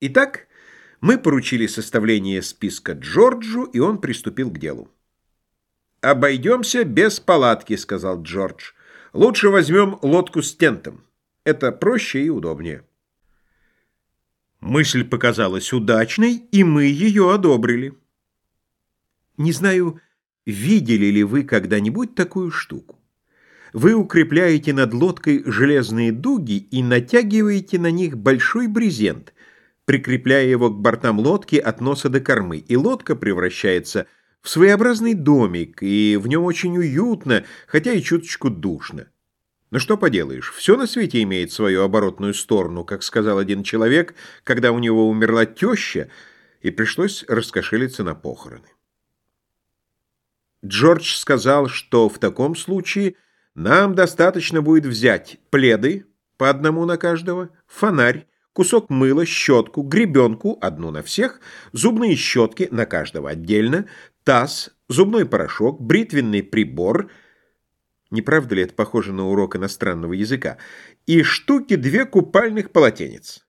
Итак, мы поручили составление списка Джорджу, и он приступил к делу. «Обойдемся без палатки», — сказал Джордж. «Лучше возьмем лодку с тентом. Это проще и удобнее». Мысль показалась удачной, и мы ее одобрили. Не знаю, видели ли вы когда-нибудь такую штуку. Вы укрепляете над лодкой железные дуги и натягиваете на них большой брезент — прикрепляя его к бортам лодки от носа до кормы, и лодка превращается в своеобразный домик, и в нем очень уютно, хотя и чуточку душно. Но что поделаешь, все на свете имеет свою оборотную сторону, как сказал один человек, когда у него умерла теща, и пришлось раскошелиться на похороны. Джордж сказал, что в таком случае нам достаточно будет взять пледы по одному на каждого, фонарь, кусок мыла, щетку, гребенку, одну на всех, зубные щетки на каждого отдельно, таз, зубной порошок, бритвенный прибор, не правда ли это похоже на урок иностранного языка, и штуки две купальных полотенец.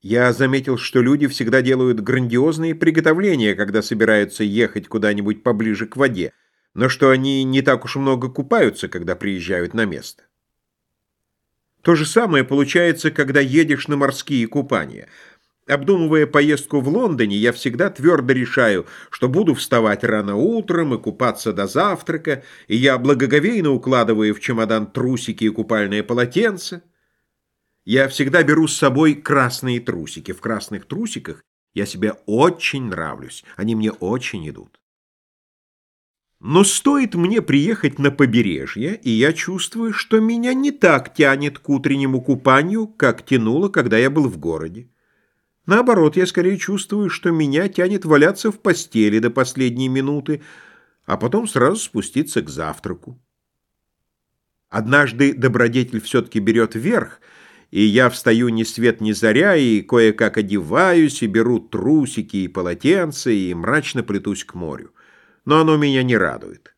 Я заметил, что люди всегда делают грандиозные приготовления, когда собираются ехать куда-нибудь поближе к воде, но что они не так уж много купаются, когда приезжают на место. То же самое получается, когда едешь на морские купания. Обдумывая поездку в Лондоне, я всегда твердо решаю, что буду вставать рано утром и купаться до завтрака, и я благоговейно укладываю в чемодан трусики и купальное полотенце. Я всегда беру с собой красные трусики. В красных трусиках я себе очень нравлюсь, они мне очень идут. Но стоит мне приехать на побережье, и я чувствую, что меня не так тянет к утреннему купанию, как тянуло, когда я был в городе. Наоборот, я скорее чувствую, что меня тянет валяться в постели до последней минуты, а потом сразу спуститься к завтраку. Однажды добродетель все-таки берет верх, и я встаю ни свет ни заря, и кое-как одеваюсь, и беру трусики и полотенца, и мрачно плетусь к морю но оно меня не радует.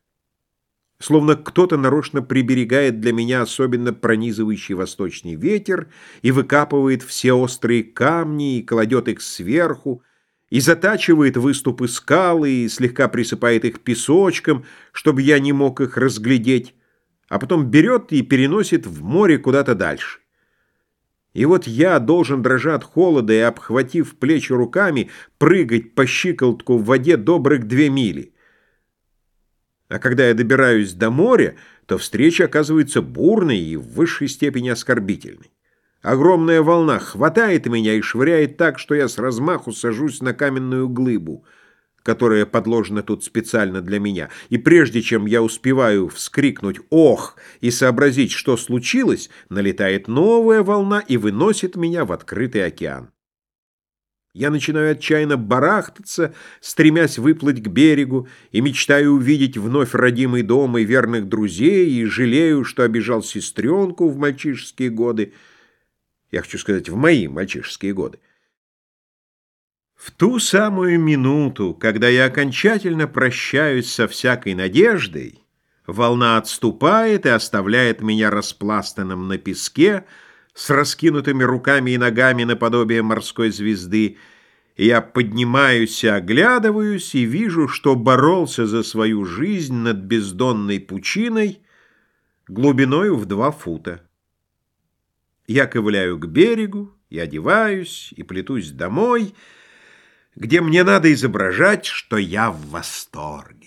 Словно кто-то нарочно приберегает для меня особенно пронизывающий восточный ветер и выкапывает все острые камни и кладет их сверху, и затачивает выступы скалы и слегка присыпает их песочком, чтобы я не мог их разглядеть, а потом берет и переносит в море куда-то дальше. И вот я должен, дрожа от холода и обхватив плечи руками, прыгать по щиколотку в воде добрых две мили. А когда я добираюсь до моря, то встреча оказывается бурной и в высшей степени оскорбительной. Огромная волна хватает меня и швыряет так, что я с размаху сажусь на каменную глыбу, которая подложена тут специально для меня, и прежде чем я успеваю вскрикнуть «Ох!» и сообразить, что случилось, налетает новая волна и выносит меня в открытый океан. Я начинаю отчаянно барахтаться, стремясь выплыть к берегу, и мечтаю увидеть вновь родимый дом и верных друзей, и жалею, что обижал сестренку в мальчишеские годы. Я хочу сказать, в мои мальчишеские годы. В ту самую минуту, когда я окончательно прощаюсь со всякой надеждой, волна отступает и оставляет меня распластанным на песке, с раскинутыми руками и ногами наподобие морской звезды, я поднимаюсь и оглядываюсь, и вижу, что боролся за свою жизнь над бездонной пучиной глубиною в два фута. Я ковыляю к берегу, и одеваюсь, и плетусь домой, где мне надо изображать, что я в восторге.